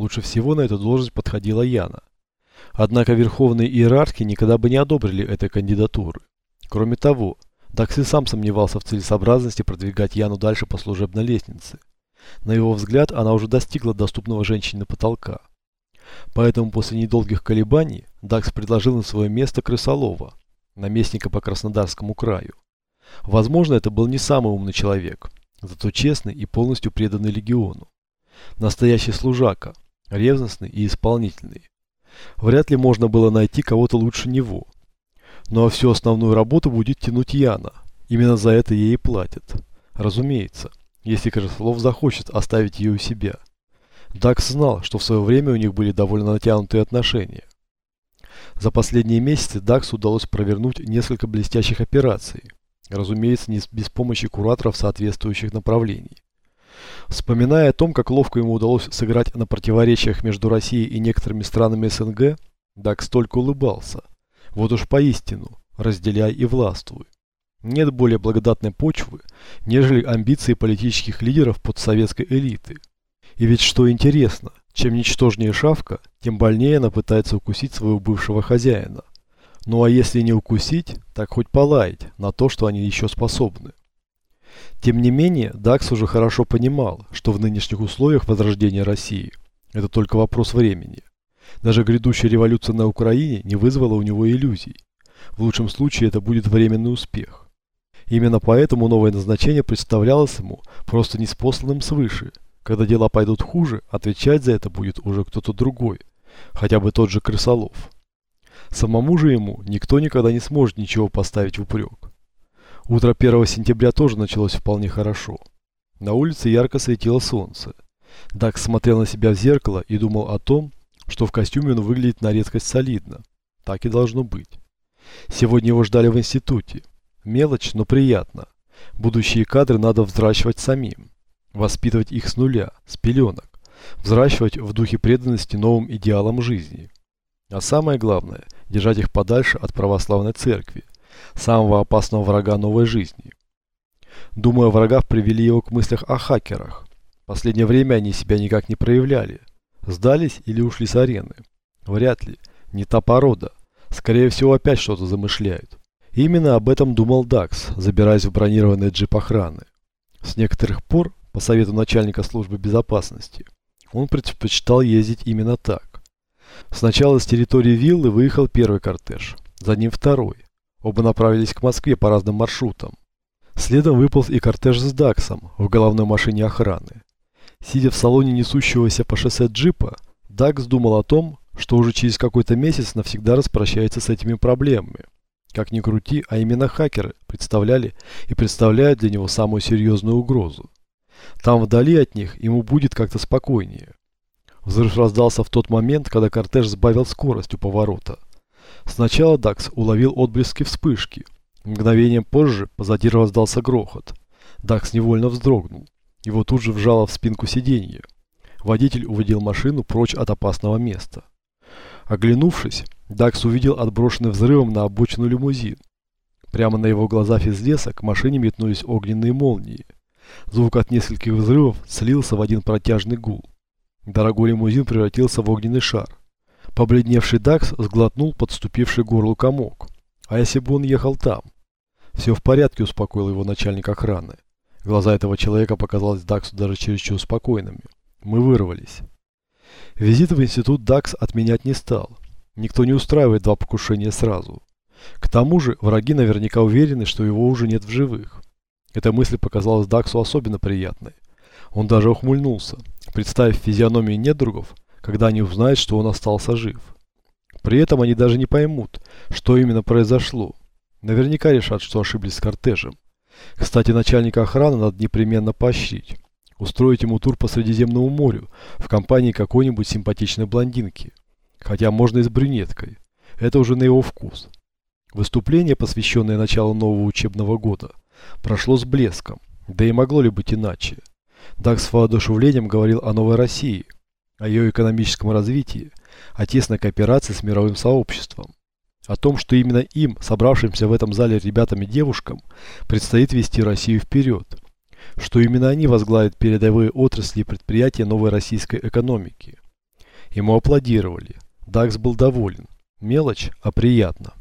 Лучше всего на эту должность подходила Яна. Однако верховные иерархи никогда бы не одобрили этой кандидатуры. Кроме того, Дакс и сам сомневался в целесообразности продвигать Яну дальше по служебной лестнице. На его взгляд, она уже достигла доступного женщине потолка. Поэтому после недолгих колебаний Дакс предложил на свое место Крысолова, наместника по Краснодарскому краю. Возможно, это был не самый умный человек, зато честный и полностью преданный легиону. Настоящий служака, ревностный и исполнительный. Вряд ли можно было найти кого-то лучше него. А всю основную работу будет тянуть Яна. Именно за это ей и платят. Разумеется, если Крыслов захочет оставить ее у себя. Дакс знал, что в свое время у них были довольно натянутые отношения. За последние месяцы Даксу удалось провернуть несколько блестящих операций. Разумеется, не без помощи кураторов соответствующих направлений. Вспоминая о том, как ловко ему удалось сыграть на противоречиях между Россией и некоторыми странами СНГ, Дакс только улыбался. Вот уж поистину, разделяй и властвуй. Нет более благодатной почвы, нежели амбиции политических лидеров подсоветской элиты. И ведь что интересно, чем ничтожнее шавка, тем больнее она пытается укусить своего бывшего хозяина. Ну а если не укусить, так хоть полаять на то, что они еще способны. Тем не менее, Дакс уже хорошо понимал, что в нынешних условиях возрождения России это только вопрос времени. Даже грядущая революция на Украине не вызвала у него иллюзий. В лучшем случае это будет временный успех. Именно поэтому новое назначение представлялось ему просто неспосланным свыше. Когда дела пойдут хуже, отвечать за это будет уже кто-то другой, хотя бы тот же Крысолов. Самому же ему никто никогда не сможет ничего поставить в упрек. Утро 1 сентября тоже началось вполне хорошо. На улице ярко светило солнце. Дакс смотрел на себя в зеркало и думал о том, что в костюме он выглядит на редкость солидно. Так и должно быть. Сегодня его ждали в институте. Мелочь, но приятно. Будущие кадры надо взращивать самим. Воспитывать их с нуля, с пеленок. Взращивать в духе преданности новым идеалам жизни. А самое главное, держать их подальше от православной церкви, самого опасного врага новой жизни. Думаю, врага привели его к мыслях о хакерах. Последнее время они себя никак не проявляли. Сдались или ушли с арены? Вряд ли. Не та порода. Скорее всего, опять что-то замышляют. Именно об этом думал Дакс, забираясь в бронированный джип охраны. С некоторых пор, по совету начальника службы безопасности, он предпочитал ездить именно так. Сначала с территории виллы выехал первый кортеж, за ним второй. Оба направились к Москве по разным маршрутам. Следом выполз и кортеж с Даксом в головной машине охраны. Сидя в салоне несущегося по шоссе джипа, Дакс думал о том, что уже через какой-то месяц навсегда распрощается с этими проблемами. Как ни крути, а именно хакеры представляли и представляют для него самую серьезную угрозу. Там вдали от них ему будет как-то спокойнее. Взрыв раздался в тот момент, когда кортеж сбавил скорость у поворота. Сначала Дакс уловил отблески вспышки. Мгновением позже позади раздался грохот. Дакс невольно вздрогнул. Его тут же вжало в спинку сиденья. Водитель уводил машину прочь от опасного места. Оглянувшись, Дакс увидел отброшенный взрывом на обочину лимузин. Прямо на его глазах из леса к машине метнулись огненные молнии. Звук от нескольких взрывов слился в один протяжный гул. Дорогой лимузин превратился в огненный шар. Побледневший Дакс сглотнул подступивший горлу комок. А если бы он ехал там? Все в порядке, успокоил его начальник охраны. Глаза этого человека показались Даксу даже чересчур спокойными. Мы вырвались. Визит в институт Дакс отменять не стал. Никто не устраивает два покушения сразу. К тому же враги наверняка уверены, что его уже нет в живых. Эта мысль показалась Даксу особенно приятной. Он даже ухмыльнулся, представив физиономии недругов, когда они узнают, что он остался жив. При этом они даже не поймут, что именно произошло. Наверняка решат, что ошиблись с кортежем. Кстати, начальника охраны надо непременно поощрить. Устроить ему тур по Средиземному морю в компании какой-нибудь симпатичной блондинки. Хотя можно и с брюнеткой. Это уже на его вкус. Выступление, посвященное началу нового учебного года, прошло с блеском. Да и могло ли быть иначе? Дак с воодушевлением говорил о новой России, о ее экономическом развитии, о тесной кооперации с мировым сообществом о том, что именно им, собравшимся в этом зале ребятам и девушкам, предстоит вести Россию вперед, что именно они возглавят передовые отрасли и предприятия новой российской экономики. Ему аплодировали. Дакс был доволен. Мелочь, а приятно.